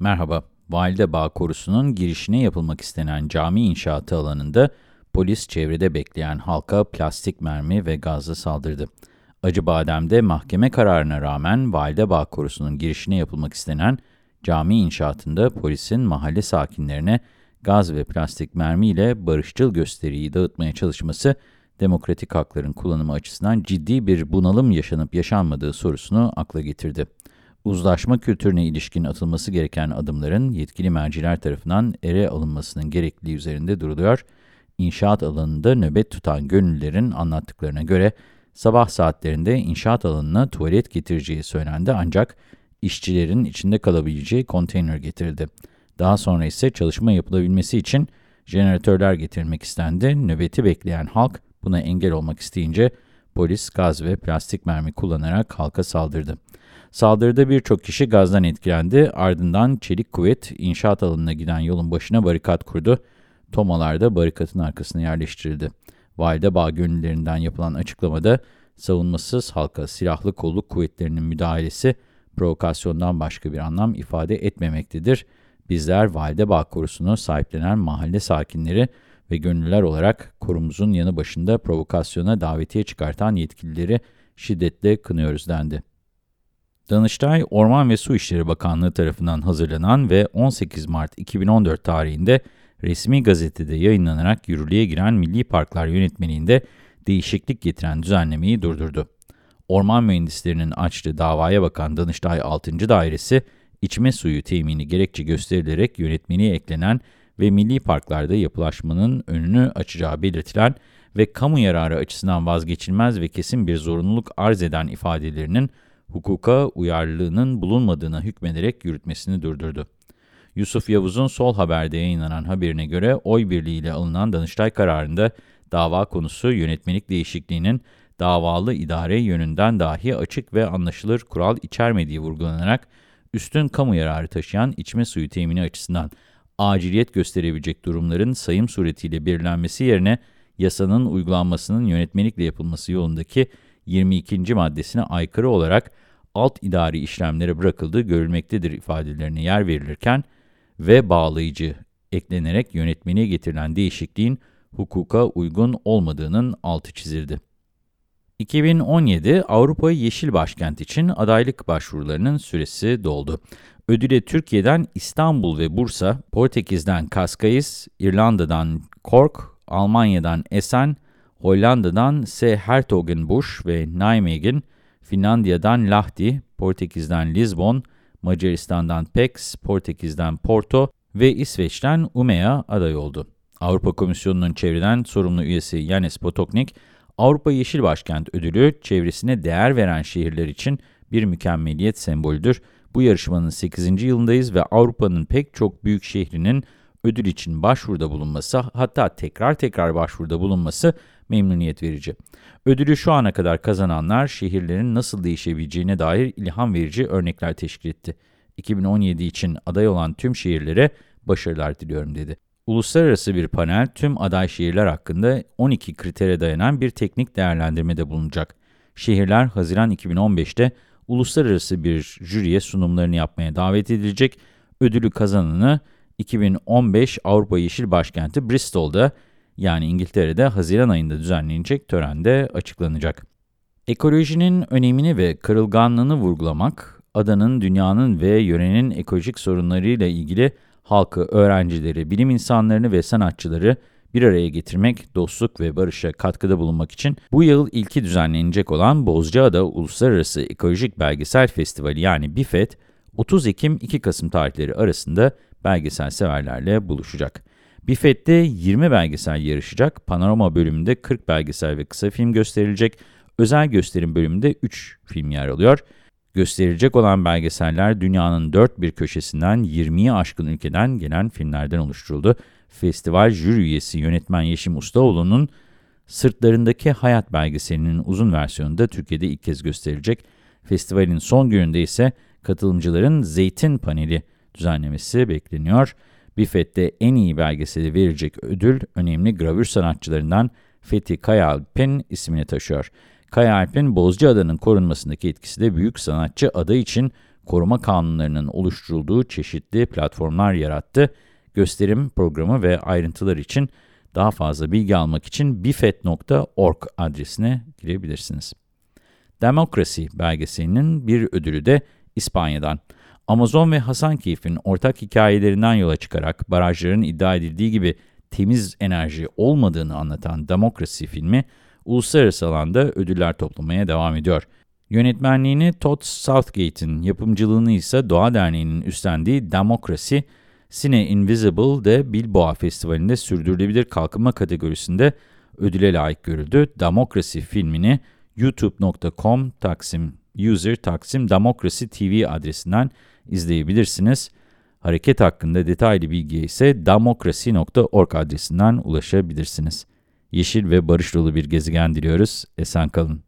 Merhaba, Valide Bağ Korusu'nun girişine yapılmak istenen cami inşaatı alanında polis çevrede bekleyen halka plastik mermi ve gazla saldırdı. Acıbadem'de mahkeme kararına rağmen Valide Bağ Korusu'nun girişine yapılmak istenen cami inşaatında polisin mahalle sakinlerine gaz ve plastik mermiyle barışçıl gösteriyi dağıtmaya çalışması, demokratik hakların kullanımı açısından ciddi bir bunalım yaşanıp yaşanmadığı sorusunu akla getirdi uzlaşma kültürüne ilişkin atılması gereken adımların yetkili merciler tarafından ere alınmasının gerekliliği üzerinde duruluyor. İnşaat alanında nöbet tutan gönüllülerin anlattıklarına göre sabah saatlerinde inşaat alanına tuvalet getireceği söylendi ancak işçilerin içinde kalabileceği konteyner getirildi. Daha sonra ise çalışma yapılabilmesi için jeneratörler getirilmek istendi. Nöbeti bekleyen halk buna engel olmak isteyince polis gaz ve plastik mermi kullanarak halka saldırdı. Saldırıda birçok kişi gazdan etkilendi. Ardından çelik kuvvet inşaat alanına giden yolun başına barikat kurdu. Tomalar da barikatın arkasına yerleştirildi. Valide Bağ gönüllerinden yapılan açıklamada savunmasız halka silahlı kolluk kuvvetlerinin müdahalesi provokasyondan başka bir anlam ifade etmemektedir. Bizler Valide Bağ korusunu sahiplenen mahalle sakinleri ve gönüllüler olarak korumuzun yanı başında provokasyona davetiye çıkartan yetkilileri şiddetle kınıyoruz dendi. Danıştay, Orman ve Su İşleri Bakanlığı tarafından hazırlanan ve 18 Mart 2014 tarihinde resmi gazetede yayınlanarak yürürlüğe giren Milli Parklar Yönetmeliğinde değişiklik getiren düzenlemeyi durdurdu. Orman mühendislerinin açtığı davaya bakan Danıştay 6. Dairesi, içme suyu temini gerekçe gösterilerek yönetmeliğe eklenen ve milli parklarda yapılaşmanın önünü açacağı belirtilen ve kamu yararı açısından vazgeçilmez ve kesin bir zorunluluk arz eden ifadelerinin hukuka uyarlılığının bulunmadığına hükmederek yürütmesini durdurdu. Yusuf Yavuz'un Sol Haber'de yayınlanan haberine göre oy birliğiyle alınan Danıştay kararında dava konusu yönetmelik değişikliğinin davalı idare yönünden dahi açık ve anlaşılır kural içermediği vurgulanarak üstün kamu yararı taşıyan içme suyu temini açısından aciliyet gösterebilecek durumların sayım suretiyle belirlenmesi yerine yasanın uygulanmasının yönetmelikle yapılması yolundaki 22. maddesine aykırı olarak alt idari işlemlere bırakıldığı görülmektedir ifadelerine yer verilirken ve bağlayıcı eklenerek yönetmeliğe getirilen değişikliğin hukuka uygun olmadığının altı çizildi. 2017 Avrupa Yeşil Başkent için adaylık başvurularının süresi doldu. Ödüle Türkiye'den İstanbul ve Bursa, Portekiz'den Cascais, İrlanda'dan Cork, Almanya'dan Essen, Hollanda'dan S. Hertogenbosch ve Nijmegen, Finlandiya'dan Lahti, Portekiz'den Lisbon, Macaristan'dan Pex, Portekiz'den Porto ve İsveç'ten Umea aday oldu. Avrupa Komisyonu'nun çevreden sorumlu üyesi Yanis Potoknik, Avrupa Yeşil Başkent Ödülü çevresine değer veren şehirler için bir mükemmeliyet sembolüdür. Bu yarışmanın 8. yılındayız ve Avrupa'nın pek çok büyük şehrinin ödül için başvuruda bulunması, hatta tekrar tekrar başvuruda bulunması memnuniyet verici. Ödülü şu ana kadar kazananlar şehirlerin nasıl değişebileceğine dair ilham verici örnekler teşkil etti. 2017 için aday olan tüm şehirlere başarılar diliyorum dedi. Uluslararası bir panel tüm aday şehirler hakkında 12 kritere dayanan bir teknik değerlendirmede bulunacak. Şehirler Haziran 2015'te uluslararası bir jüriye sunumlarını yapmaya davet edilecek. Ödülü kazananı 2015 Avrupa Yeşil Başkenti Bristol'da yani İngiltere'de Haziran ayında düzenlenecek törende açıklanacak. Ekolojinin önemini ve kırılganlığını vurgulamak, adanın, dünyanın ve yörenin ekolojik sorunlarıyla ilgili halkı, öğrencileri, bilim insanlarını ve sanatçıları bir araya getirmek, dostluk ve barışa katkıda bulunmak için bu yıl ilki düzenlenecek olan Bozcaada Uluslararası Ekolojik Belgesel Festivali yani BİFET, 30 Ekim-2 Kasım tarihleri arasında belgesel severlerle buluşacak. BİFET'te 20 belgesel yarışacak, panorama bölümünde 40 belgesel ve kısa film gösterilecek, özel gösterim bölümünde 3 film yer alıyor. Gösterilecek olan belgeseller dünyanın dört bir köşesinden 20'yi aşkın ülkeden gelen filmlerden oluşturuldu. Festival jüri üyesi yönetmen Yeşim Ustaoğlu'nun Sırtlarındaki Hayat belgeselinin uzun versiyonu da Türkiye'de ilk kez gösterilecek. Festivalin son gününde ise katılımcıların Zeytin paneli düzenlemesi bekleniyor. BİFET'te en iyi belgeseli verecek ödül önemli gravür sanatçılarından Fethi Kayaalp'in ismini taşıyor. Kayaalp'in Bozcaada'nın korunmasındaki etkisi de büyük sanatçı aday için koruma kanunlarının oluşturulduğu çeşitli platformlar yarattı. Gösterim programı ve ayrıntılar için daha fazla bilgi almak için bifet.org adresine girebilirsiniz. Demokrasi belgeselinin bir ödülü de İspanya'dan. Amazon ve Hasankeyf'in ortak hikayelerinden yola çıkarak barajların iddia edildiği gibi temiz enerji olmadığını anlatan Demokrasi filmi, uluslararası alanda ödüller toplamaya devam ediyor. Yönetmenliğini Todd Southgate'in, yapımcılığını ise Doğa Derneği'nin üstlendiği Demokrasi, Cine Invisible de Bilboğa Festivali'nde sürdürülebilir kalkınma kategorisinde ödüle layık görüldü. Demokrasi filmini youtube.com taksim user taksim demokrasi tv adresinden izleyebilirsiniz. Hareket hakkında detaylı bilgiye ise demokrasi.org adresinden ulaşabilirsiniz. Yeşil ve barış dolu bir gezegen diliyoruz. Esen kalın.